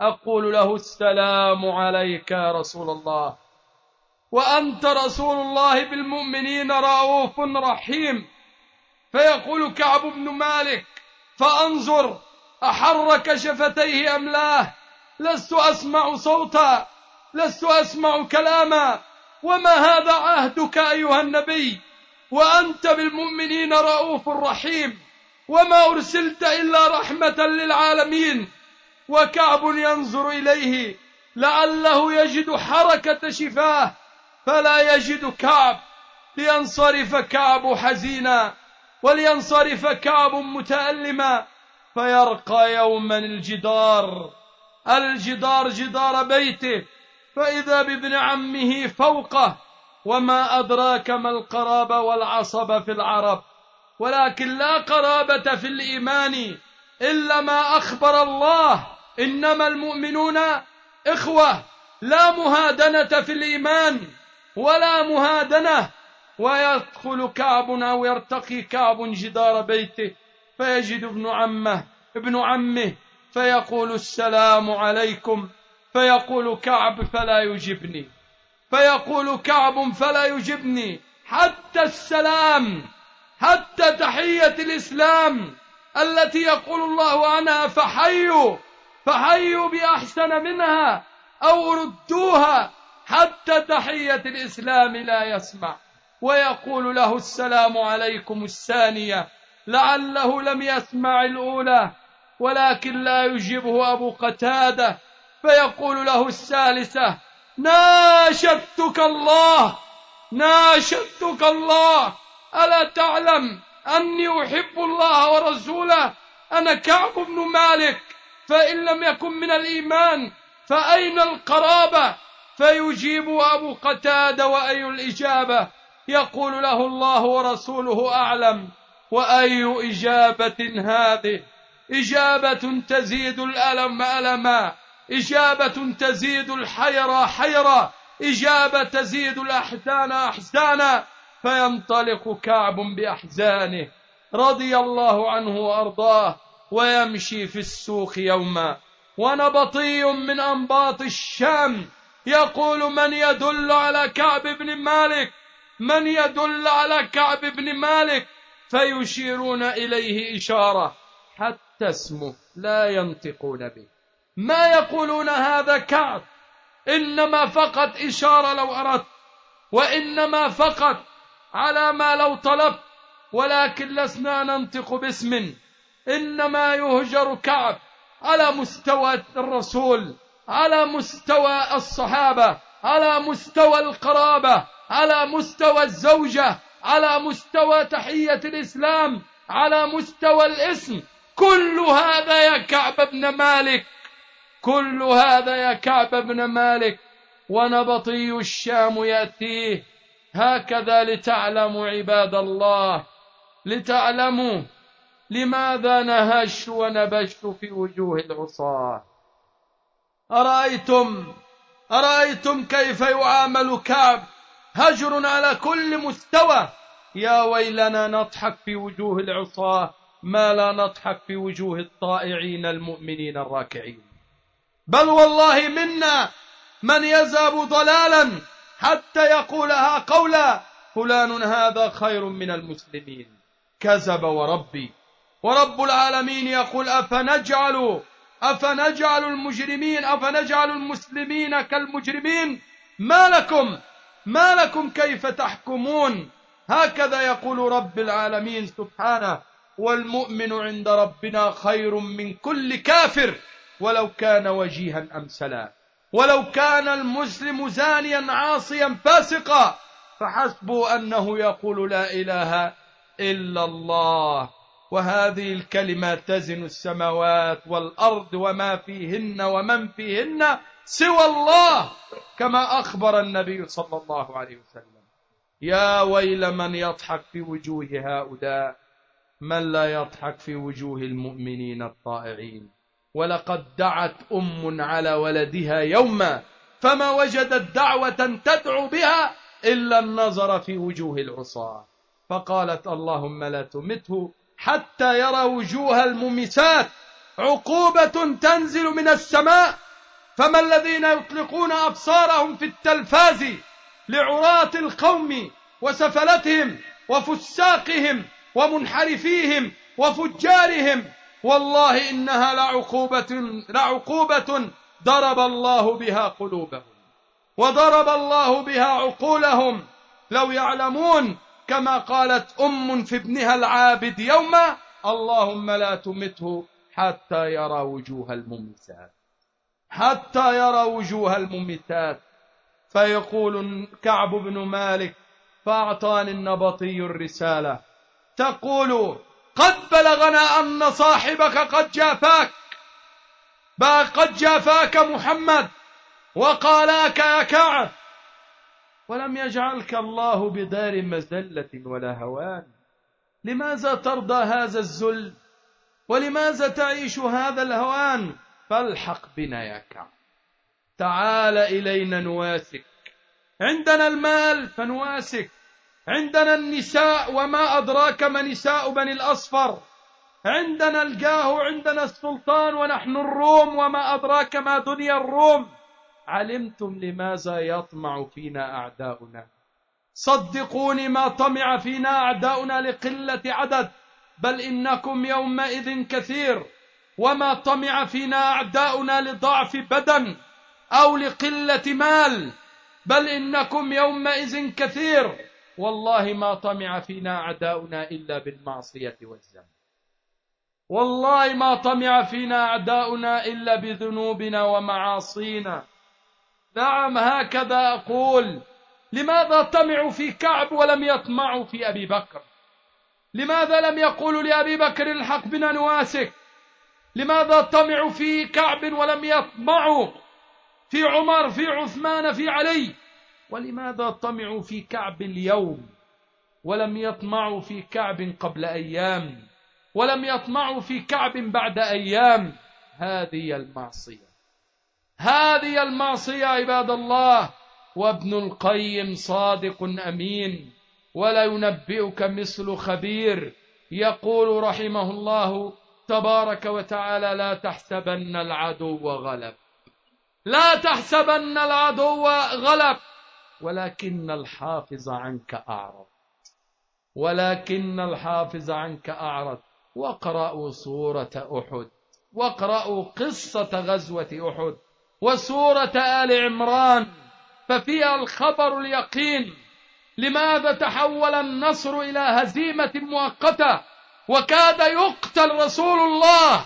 أقول له السلام عليك يا رسول الله. وأنت رسول الله بالمؤمنين رؤوف رحيم. فيقول كعب بن مالك فأنظر أحرك شفتيه أم لا؟ لست أسمع صوتا لست أسمع كلاما. وما هذا عهدك أيها النبي؟ وأنت بالمؤمنين رؤوف رحيم. وما أرسلت إلا رحمة للعالمين. وكعب ينظر إليه لعله يجد حركة شفاه. فلا يجد كعب لينصرف كعب حزينا. ولينصرف كعب متألما. فيرقى يوما الجدار. الجدار جدار بيته فإذا بابن عمه فوقه وما أدراك ما القرابة والعصبة في العرب. ولكن لا قرابة في الإيمان إلا ما أخبر الله. إنما المؤمنون إخوة لا مهادنة في الإيمان ولا مهادنة. ويدخل كعب أو يرتقي كعب جدار بيته فيجد ابن عمه ابن عمه فيقول السلام عليكم فيقول كعب فلا يجبني فيقول كعب فلا يجبني حتى السلام حتى تحية الإسلام التي يقول الله عنها فحيوا فحيوا بأحسن منها أو ردوها حتى تحية الإسلام لا يسمع. ويقول له السلام عليكم الثانية لعله لم يسمع الأولى. ولكن لا يجيبه أبو قتادة فيقول له الثالثة ناشدتك الله ناشدتك الله ألا تعلم أني أحب الله ورسوله؟ أنا كعب بن مالك فإن لم يكن من الإيمان فأين القرابة؟ فيجيب أبو قتادة وأي الإجابة؟ يقول له الله ورسوله أعلم وأي إجابة هذه؟ إجابة تزيد الألم ألما إجابة تزيد الحيرة حيرة. إجابة تزيد الأحزان أحزانا فينطلق كعب بأحزانه رضي الله عنه وأرضاه ويمشي في السوق يوما. ونبطي من أنباط الشام. يقول من يدل على كعب بن مالك؟ من يدل على كعب بن مالك؟ فيشيرون إليه إشارة. حتى اسمه لا ينطقون به. ما يقولون هذا كعب إنما فقط إشارة لو أردت وإنما فقط على ما لو طلبت ولكن لسنا ننطق باسم إنما يهجر كعب على مستوى الرسول على مستوى الصحابة على مستوى القرابة على مستوى الزوجة على مستوى تحية الإسلام على مستوى الاسم. كل هذا يا كعب بن مالك كل هذا يا كعب بن مالك ونبطي الشام يأتيه. هكذا لتعلموا عباد الله لتعلموا لماذا نهشت ونبشت في وجوه العصاة. أرأيتم أرأيتم كيف يعامل كعب؟ هجر على كل مستوى. يا ويلنا نضحك في وجوه العصاة. ما لا نضحك في وجوه الطائعين المؤمنين الراكعين. بل والله منا من يذهب ضلالا حتى يقولها قولا فلان هذا خير من المسلمين. كذب وربي. ورب العالمين يقول أفنجعل أفنجعل المجرمين أفنجعل المسلمين كالمجرمين؟ ما لكم؟ ما لكم كيف تحكمون؟ هكذا يقول رب العالمين سبحانه. والمؤمن عند ربنا خير من كل كافر. ولو كان وجيها أمسلا ولو كان المسلم زانيا عاصيا فاسقا. فحسبوا أنه يقول لا إله إلا الله. وهذه الكلمة تزن السماوات والأرض وما فيهن ومن فيهن سوى الله. كما أخبر النبي صلى الله عليه وسلم. يا ويل من يضحك في وجوه هؤلاء. من لا يضحك في وجوه المؤمنين الطائعين. ولقد دعت أم على ولدها يوما فما وجدت دعوة تدعو بها إلا النظر في وجوه العصاة. فقالت اللهم لا تمته حتى يرى وجوه الممسات عقوبة تنزل من السماء. فما الذين يطلقون أبصارهم في التلفاز لعراة القوم وسفلتهم وفساقهم ومنحرفيهم وفجارهم. والله إنها لعقوبة, لعقوبة ضرب الله بها قلوبهم. وضرب الله بها عقولهم. لو يعلمون كما قالت أم في ابنها العابد يوما اللهم لا تمته حتى يرى وجوه الممسات حتى يرى وجوه الممتات. فيقول كعب بن مالك فأعطاني النبطي الرسالة. تقول قد بلغنا أن صاحبك قد جافاك قد جافاك محمد وقالاك يا كعب. ولم يجعلك الله بدار مزلة ولا هوان. لماذا ترضى هذا الذل؟ ولماذا تعيش هذا الهوان؟ فالحق بنا يا كعب. تعال إلينا نواسك. عندنا المال فنواسك. عندنا النساء وما أدراك ما نساء بني الأصفر. عندنا الجاه عندنا السلطان ونحن الروم وما أدراك ما دنيا الروم. علمتم لماذا يطمع فينا أعداؤنا؟ صدقوني ما طمع فينا أعداؤنا لقلة عدد بل إنكم يومئذ كثير. وما طمع فينا أعداؤنا لضعف بدن أو لقلة مال بل إنكم يومئذ كثير. والله ما طمع فينا أعداؤنا إلا بالمعصية والذنب. والله ما طمع فينا أعداؤنا إلا بذنوبنا ومعاصينا. نعم هكذا أقول. لماذا طمعوا في كعب ولم يطمعوا في أبي بكر؟ لماذا لم يقولوا لأبي بكر الحق بنا نواسك؟ لماذا طمعوا في كعب ولم يطمعوا؟ في عمر في عثمان في علي؟ ولماذا طمعوا في كعب اليوم؟ ولم يطمعوا في كعب قبل أيام. ولم يطمعوا في كعب بعد أيام. هذه المعصية. هذه المعصية عباد الله. وابن القيم صادق أمين. ولا ينبئك مثل خبير. يقول رحمه الله تبارك وتعالى لا تحسبن العدو غلب لا تحسبن العدو غلب. ولكن الحافظ عنك أعرض. ولكن الحافظ عنك أعرض. واقرأوا سورة أحد. واقرأوا قصة غزوة أحد. وسورة آل عمران. ففيها الخبر اليقين لماذا تحول النصر إلى هزيمة مؤقتة وكاد يقتل رسول الله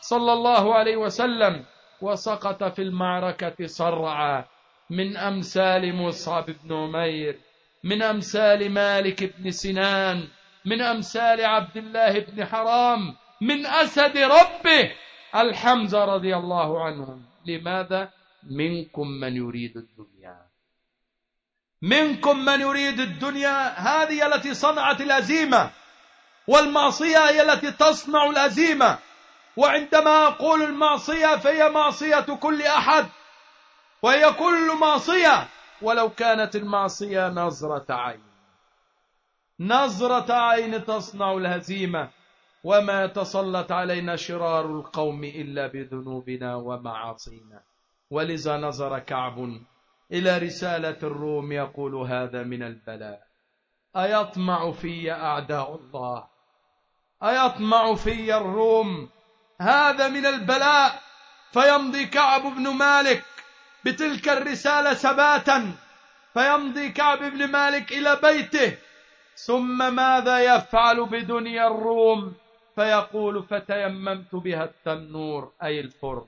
صلى الله عليه وسلم وسقط في المعركة صرعا. من أمثال مصعب بن عمير من أمثال مالك بن سنان من أمثال عبد الله بن حرام من أسد ربه. الحمزة رضي الله عنهم. لماذا؟ منكم من يريد الدنيا. منكم من يريد الدنيا هذه التي صنعت الأزيمة والمعصية هي التي تصنع الأزيمة وعندما أقول المعصية فهي معصية كل أحد. وهي كل معصية. ولو كانت المعصية نظرة عين. نظرة عين تصنع الهزيمة. وما تسلط علينا شرار القوم إلا بذنوبنا ومعاصينا. ولذا نظر كعب إلى رسالة الروم يقول هذا من البلاء. أيطمع في أعداء الله. أيطمع في الروم. هذا من البلاء. فيمضي كعب بن مالك. بتلك الرسالة ثباتا فيمضي كعب بن مالك إلى بيته ثم ماذا يفعل بدنيا الروم؟ فيقول فتيممت بها التنور أي الفرن.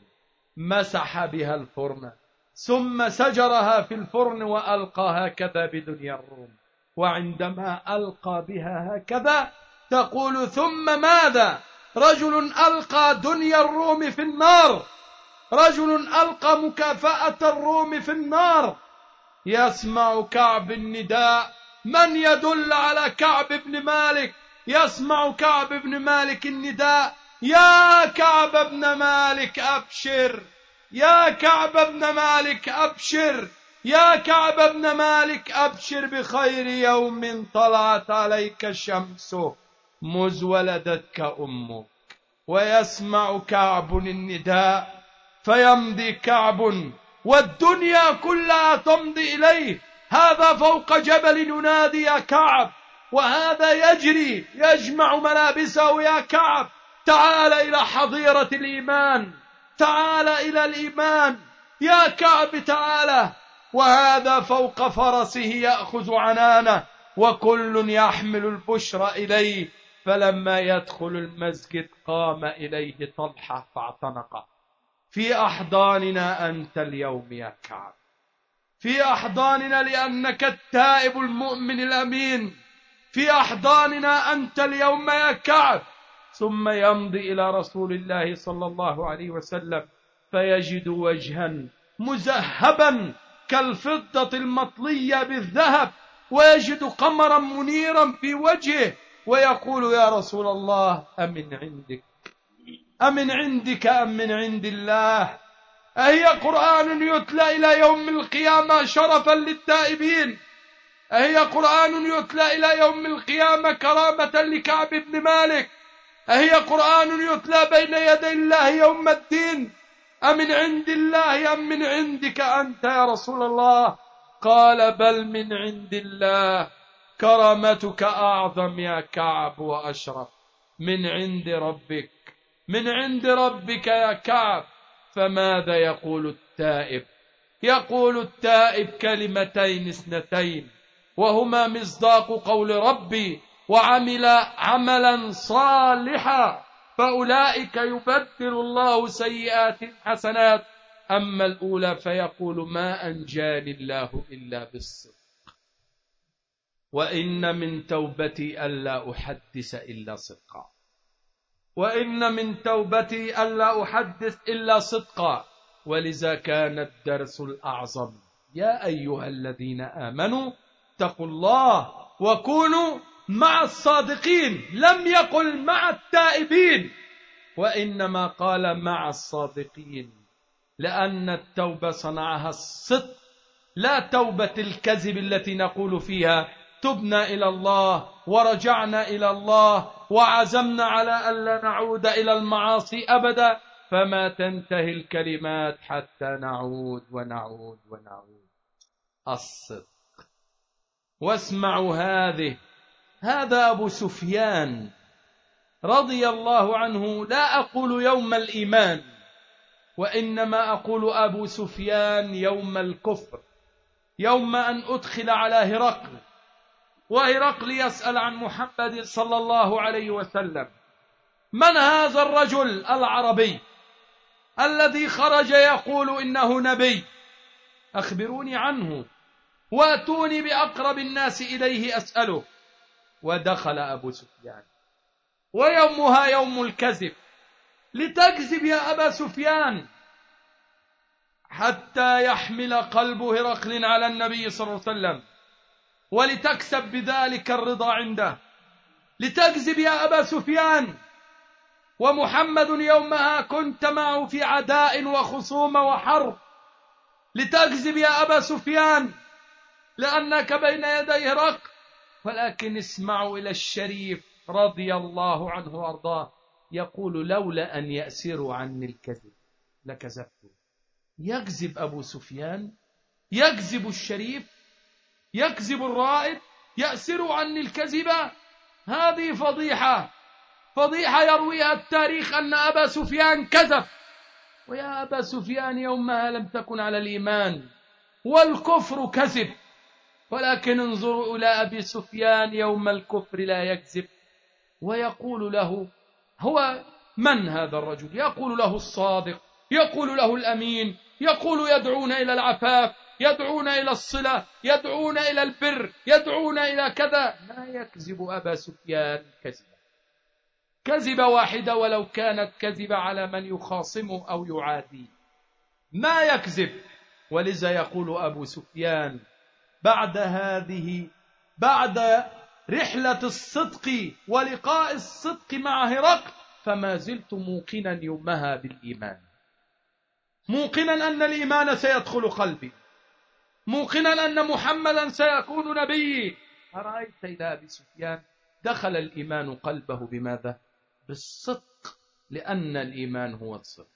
مسح بها الفرن ثم سجرها في الفرن وألقى هكذا بدنيا الروم. وعندما ألقى بها هكذا تقول ثم ماذا؟ رجل ألقى دنيا الروم في النار. رجل ألقى مكافأة الروم في النار. يسمع كعب النداء. من يدل على كعب بن مالك؟ يسمع كعب بن مالك النداء. يا كعب بن مالك أبشر. يا كعب بن مالك أبشر. يا كعب بن مالك أبشر بخير يوم طلعت عليك الشمس. مذ ولدتك أمك. ويسمع كعب النداء. فيمضي كعب والدنيا كلها تمضي إليه. هذا فوق جبل ينادي يا كعب وهذا يجري يجمع ملابسه يا كعب. تعال إلى حظيرة الإيمان تعال إلى الإيمان. يا كعب تعال وهذا فوق فرسه يأخذ عنانه وكل يحمل البشر إليه. فلما يدخل المسجد قام إليه طلحة فاعتنقه. في أحضاننا أنت اليوم يا كعب. في أحضاننا لأنك التائب المؤمن الأمين. في أحضاننا أنت اليوم يا كعب. ثم يمضي إلى رسول الله صلى الله عليه وسلم فيجد وجها مذهبا كالفضة المطلية بالذهب ويجد قمرا منيرا في وجهه ويقول يا رسول الله أمن عندك؟ أمن عندك أم من عند الله؟ أهي قرآن يتلى إلى يوم القيامة شرفا للتائبين. أهي قرآن يتلى إلى يوم القيامة كرامة لكعب بن مالك. أهي قرآن يتلى بين يدي الله يوم الدين. أمن عند الله أم من عندك أنت يا رسول الله؟ قال بل من عند الله. كرامتك أعظم يا كعب وأشرف. من عند ربك. من عند ربك يا كعب. فماذا يقول التائب؟ يقول التائب كلمتين اثنتين وهما مصداق قول ربي وعمل عملا صالحا. فأولئك يبدل الله سيئات حسنات. أما الأولى فيقول ما أنجاني الله إلا بالصدق. وإن من توبتي ألا أحدث إلا صدقا. وإن من توبتي ألا أحدث إلا صدقا. ولذا كان الدرس الأعظم. يا أيها الذين آمنوا اتقوا الله وكونوا مع الصادقين. لم يقل مع التائبين. وإنما قال مع الصادقين. لأن التوبة صنعها الصدق. لا توبة الكذب التي نقول فيها تبنا إلى الله ورجعنا إلى الله وعزمنا على ألا نعود إلى المعاصي أبدا. فما تنتهي الكلمات حتى نعود ونعود ونعود. الصدق. واسمعوا هذه. هذا أبو سفيان رضي الله عنه لا أقول يوم الإيمان وإنما أقول أبو سفيان يوم الكفر يوم أن أدخل على هرقل. وهرقل يسأل عن محمد صلى الله عليه وسلم من هذا الرجل العربي الذي خرج يقول إنه نبي؟ أخبروني عنه وأتوني بأقرب الناس إليه أسأله. ودخل أبو سفيان. ويومها يوم الكذب. لتكذب يا أبا سفيان. حتى يحمل قلب هرقل على النبي صلى الله عليه وسلم. ولتكسب بذلك الرضا عنده. لتكذب يا أبا سفيان. ومحمد يومها كنت معه في عداء وخصومة وحرب. لتكذب يا أبا سفيان. لأنك بين يدي رق. ولكن اسمعوا إلى الشريف رضي الله عنه وأرضاه. يقول لولا أن يأسروا عني الكذب لكذبت يكذب أبو سفيان. يكذب الشريف. يكذب الرائد يأسر عني الكذبة هذه فضيحة. فضيحة يرويها التاريخ أن أبا سفيان كذب. ويا أبا سفيان يومها لم تكن على الإيمان والكفر كذب. ولكن انظروا إلى أبي سفيان يوم الكفر لا يكذب. ويقول له هو من هذا الرجل؟ يقول له الصادق يقول له الأمين يقول يدعون إلى العفاف. يدعون إلى الصلة يدعون إلى البر يدعون إلى كذا. ما يكذب أبا سفيان؟ كذبا كذب واحدة ولو كانت كذبة على من يخاصمه أو يعاديه. ما يكذب. ولذا يقول أبو سفيان بعد هذه بعد رحلة الصدق ولقاء الصدق مع هرقل فما زلت موقنا يومها بالإيمان. موقنا أن الإيمان سيدخل قلبي. موقنا أن محمدا سيكون نبي أرأيت إلى أبي سفيان دخل الإيمان قلبه بماذا؟ بالصدق لأن الإيمان هو الصدق.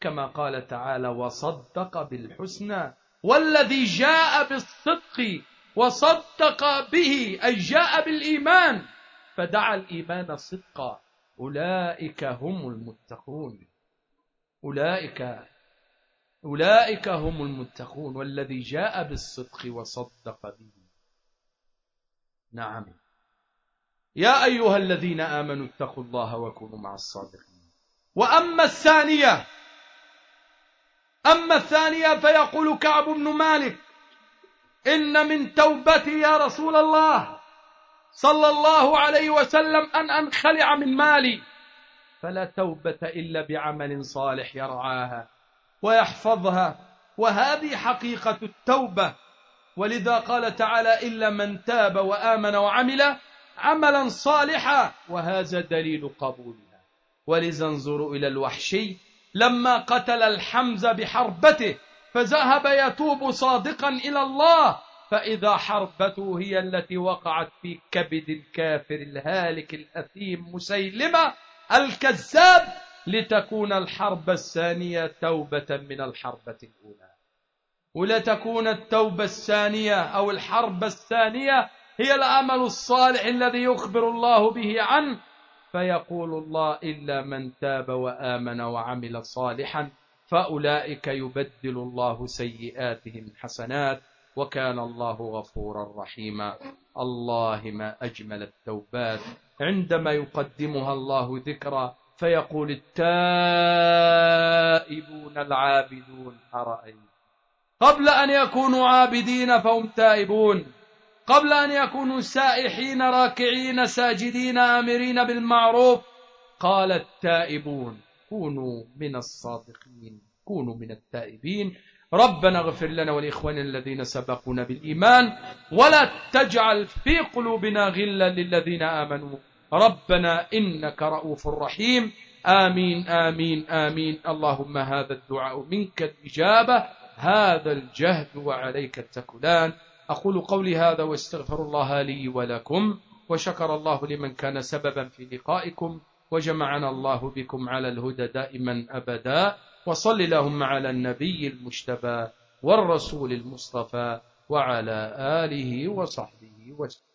كما قال تعالى وصدق بالحسنى والذي جاء بالصدق وصدق به أي جاء بالإيمان. فدعا الإيمان صدقا. أولئك هم المتقون. أولئك أولئك هم المتقون والذي جاء بالصدق وصدق به. نعم. يا أيها الذين آمنوا اتقوا الله وكونوا مع الصادقين. وأما الثانية أما الثانية فيقول كعب بن مالك إن من توبتي يا رسول الله صلى الله عليه وسلم أن أنخلع من مالي. فلا توبة إلا بعمل صالح يرعاها. ويحفظها وهذه حقيقة التوبة. ولذا قال تعالى إلا من تاب وآمن وعمل عملا صالحا وهذا دليل قبولها ولذا انظروا إلى الوحشي لما قتل الحمزة بحربته فذهب يتوب صادقا إلى الله. فإذا حربته هي التي وقعت في كبد الكافر الهالك الأثيم مسيلمة الكذاب. لتكون الحرب الثانية توبة من الحربة الأولى. ولتكون التوبة الثانية أو الحرب الثانية هي العمل الصالح الذي يخبر الله به عنه. فيقول الله إلا من تاب وآمن وعمل صالحا فأولئك يبدل الله سيئاتهم حسنات وكان الله غفورا رحيما. الله ما أجمل التوبات. عندما يقدمها الله ذكرى فيقول التائبون العابدون أرأيت؟ قبل أن يكونوا عابدين فهم تائبون. قبل أن يكونوا سائحين راكعين ساجدين آمرين بالمعروف قال التائبون كونوا من الصادقين كونوا من التائبين. ربنا اغفر لنا ولإخواننا الذين سبقونا بالإيمان ولا تجعل في قلوبنا غلا للذين آمنوا. ربنا إنك رؤوف رحيم. آمين آمين آمين. اللهم هذا الدعاء منك الإجابة هذا الجهد وعليك التكلان. أقول قولي هذا واستغفر الله لي ولكم وشكر الله لمن كان سببا في لقائكم وجمعنا الله بكم على الهدى دائما أبدا. وصل اللهم على النبي المجتبى والرسول المصطفى وعلى آله وصحبه وسلم.